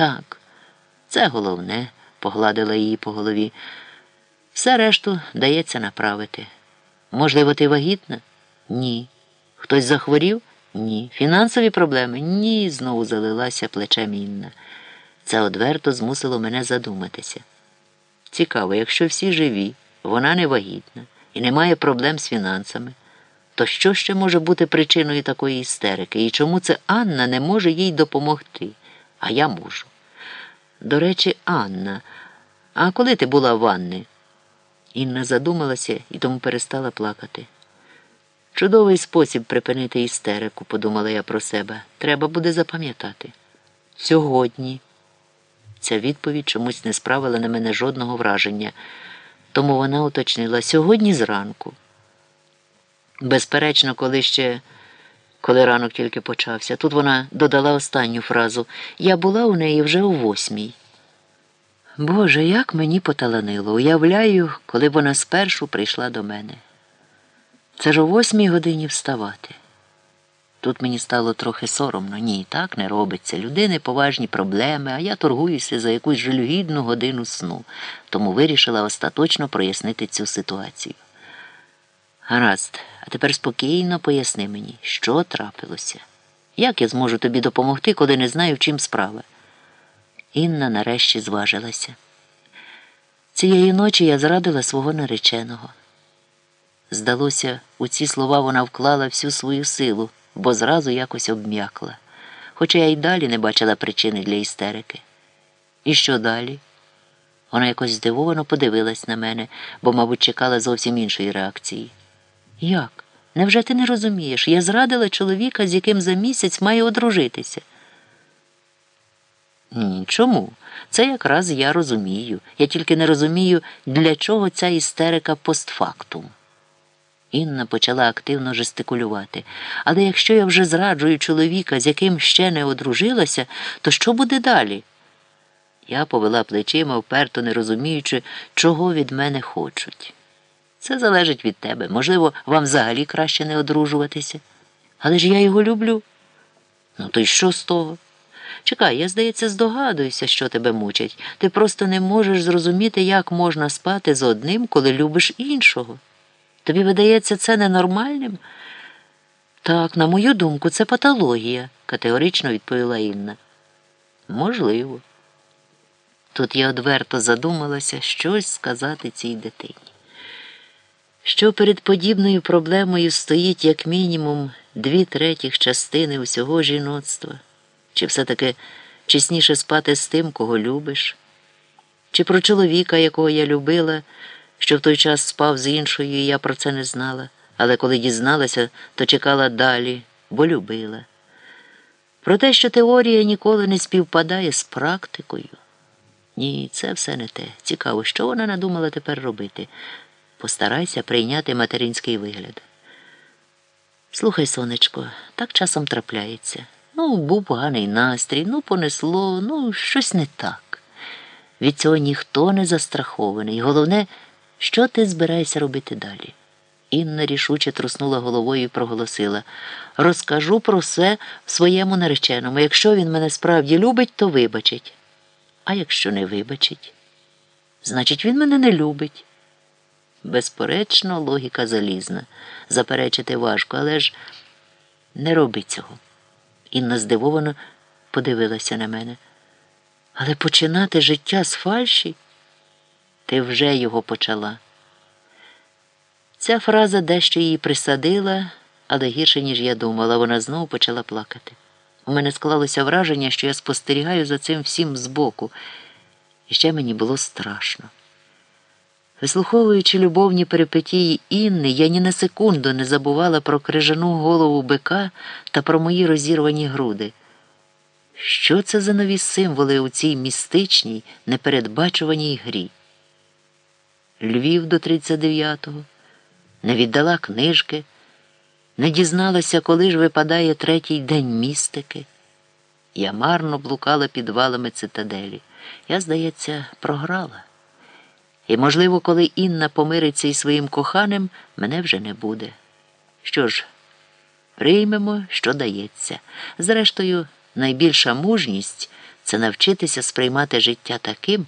Так, це головне, погладила її по голові. Все решту дається направити. Можливо, ти вагітна? Ні. Хтось захворів? Ні. Фінансові проблеми? Ні. Знову залилася плечем Інна. Це одверто змусило мене задуматися. Цікаво, якщо всі живі, вона не вагітна і не має проблем з фінансами, то що ще може бути причиною такої істерики? І чому це Анна не може їй допомогти? А я можу. До речі, Анна, а коли ти була в ванни? Інна задумалася і тому перестала плакати. Чудовий спосіб припинити істерику, подумала я про себе. Треба буде запам'ятати. Сьогодні. Ця відповідь чомусь не справила на мене жодного враження, тому вона уточнила сьогодні зранку. Безперечно, коли ще, коли ранок тільки почався, тут вона додала останню фразу Я була у неї вже у восьмій. Боже, як мені поталанило, уявляю, коли вона спершу прийшла до мене. Це ж о восьмій годині вставати. Тут мені стало трохи соромно. Ні, так не робиться. Людини поважні проблеми, а я торгуюся за якусь жалюгідну годину сну, тому вирішила остаточно прояснити цю ситуацію. Гаразд, а тепер спокійно поясни мені, що трапилося. Як я зможу тобі допомогти, коли не знаю, в чим справа? Інна нарешті зважилася. Цієї ночі я зрадила свого нареченого. Здалося, у ці слова вона вклала всю свою силу, бо зразу якось обм'якла, хоча я й далі не бачила причини для істерики. І що далі? Вона якось здивовано подивилась на мене, бо, мабуть, чекала зовсім іншої реакції. Як? Невже ти не розумієш? Я зрадила чоловіка, з яким за місяць маю одружитися. Ні, чому? Це якраз я розумію. Я тільки не розумію, для чого ця істерика постфактум. Інна почала активно жестикулювати. Але якщо я вже зраджую чоловіка, з яким ще не одружилася, то що буде далі? Я повела плечима, вперто не розуміючи, чого від мене хочуть. Це залежить від тебе. Можливо, вам взагалі краще не одружуватися. Але ж я його люблю. Ну, то й що з того? Чекай, я, здається, здогадуюся, що тебе мучить. Ти просто не можеш зрозуміти, як можна спати з одним, коли любиш іншого. Тобі видається це ненормальним? Так, на мою думку, це патологія, категорично відповіла Інна. Можливо. Тут я одверто задумалася щось сказати цій дитині. Що перед подібною проблемою стоїть як мінімум дві третіх частини усього жіноцтва, чи все-таки чесніше спати з тим, кого любиш, чи про чоловіка, якого я любила що в той час спав з іншою, і я про це не знала, але коли дізналася, то чекала далі, бо любила. Про те, що теорія ніколи не співпадає з практикою. Ні, це все не те. Цікаво, що вона надумала тепер робити. Постарайся прийняти материнський вигляд. Слухай, сонечко, так часом трапляється. Ну, був поганий настрій, ну, понесло, ну, щось не так. Від цього ніхто не застрахований. Головне, що ти збираєшся робити далі? Інна рішуче труснула головою і проголосила Розкажу про все своєму нареченому. Якщо він мене справді любить, то вибачить. А якщо не вибачить, значить, він мене не любить. Безперечно, логіка залізна. Заперечити важко, але ж не роби цього. Інна здивовано подивилася на мене. Але починати життя з фальші? Ти вже його почала. Ця фраза дещо її присадила, але гірше, ніж я думала, вона знову почала плакати. У мене склалося враження, що я спостерігаю за цим всім збоку, і ще мені було страшно. Вислуховуючи любовні перипетії Інни, я ні на секунду не забувала про крижану голову бика та про мої розірвані груди. Що це за нові символи у цій містичній, непередбачуваній грі? Львів до 39-го, не віддала книжки, не дізналася, коли ж випадає третій день містики. Я марно блукала підвалами цитаделі. Я, здається, програла. І, можливо, коли Інна помириться із своїм коханим, мене вже не буде. Що ж, приймемо, що дається. Зрештою, найбільша мужність це навчитися сприймати життя таким,